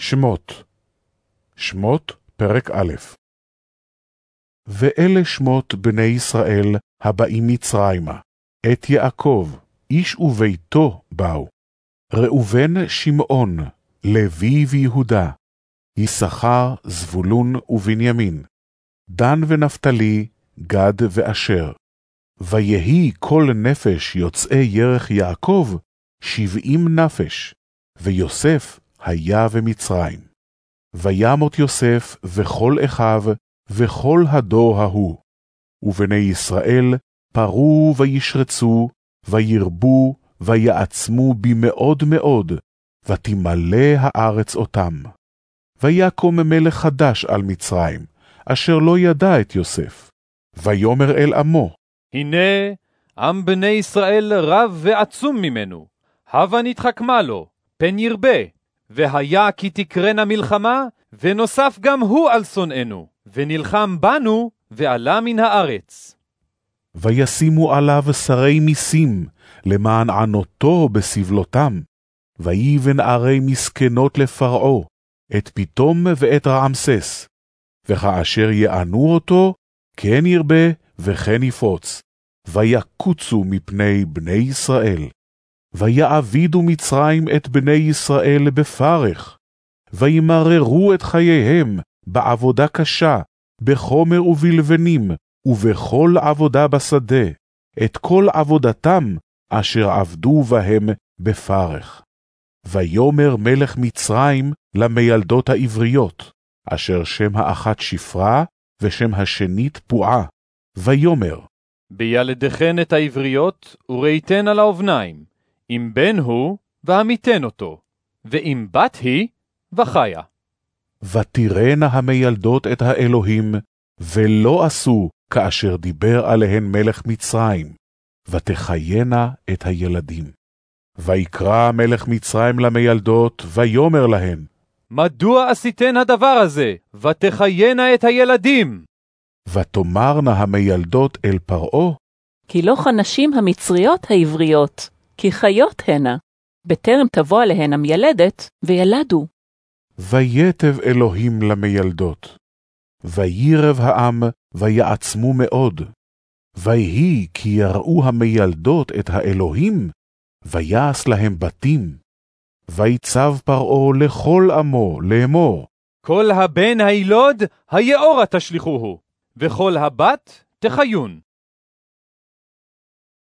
שמות שמות פרק א' ואלה שמות בני ישראל הבאים מצרימה, את יעקב, איש וביתו באו. ראובן שמעון, לוי ויהודה, יששכר, זבולון ובנימין, דן ונפתלי, גד ואשר. ויהי כל נפש יוצאי ירך יעקב, שבעים נפש, ויוסף היה במצרים. וימות יוסף וכל אחיו, וכל הדור ההוא. ובני ישראל פרו וישרצו, וירבו, ויעצמו במאוד מאוד, ותמלא הארץ אותם. ויקום מלך חדש על מצרים, אשר לא ידע את יוסף. ויאמר אל עמו, הנה, עם בני ישראל רב ועצום ממנו, הבה נתחכמה לו, פן ירבה, והיה כי תקרנה מלחמה, ונוסף גם הוא על שונאינו, ונלחם בנו, ועלה מן הארץ. וישימו עליו שרי מיסים, למען ענותו בסבלותם. ויבן ערי מסכנות לפרעה, את פתום ואת רעמסס. וכאשר יענו אותו, כן ירבה וכן יפוץ. ויקוצו מפני בני ישראל. ויעבידו מצרים את בני ישראל בפרך. וימררו את חייהם בעבודה קשה, בחומר ובלבנים, ובכל עבודה בשדה, את כל עבודתם אשר עבדו בהם בפרך. ויאמר מלך מצרים למיילדות העבריות, אשר שם האחת שפרה, ושם השנית פועה. ויאמר, בילדכן את העבריות, וראיתן על האובניים, אם בן הוא, והמיתן אותו, ואם בת היא, וחיה. ותראנה המיילדות את האלוהים, ולא עשו כאשר דיבר עליהן מלך מצרים, ותחיינה את הילדים. ויקרא מלך מצרים למיילדות, ויאמר להן, מדוע עשיתן הדבר הזה, ותחיינה את הילדים? ותאמרנה המיילדות אל פרעה, כי לא כנשים המצריות העבריות, כי חיות הנה, בטרם תבוא עליהן המיילדת, וילדו. ויתב אלוהים למיילדות. וירב העם, ויעצמו מאוד. ויהי כי יראו המיילדות את האלוהים, ויעש להם בתים. ויצב פרעה לכל עמו לאמור, כל הבן הילוד, היאורה תשליכוהו, וכל הבת תחיון.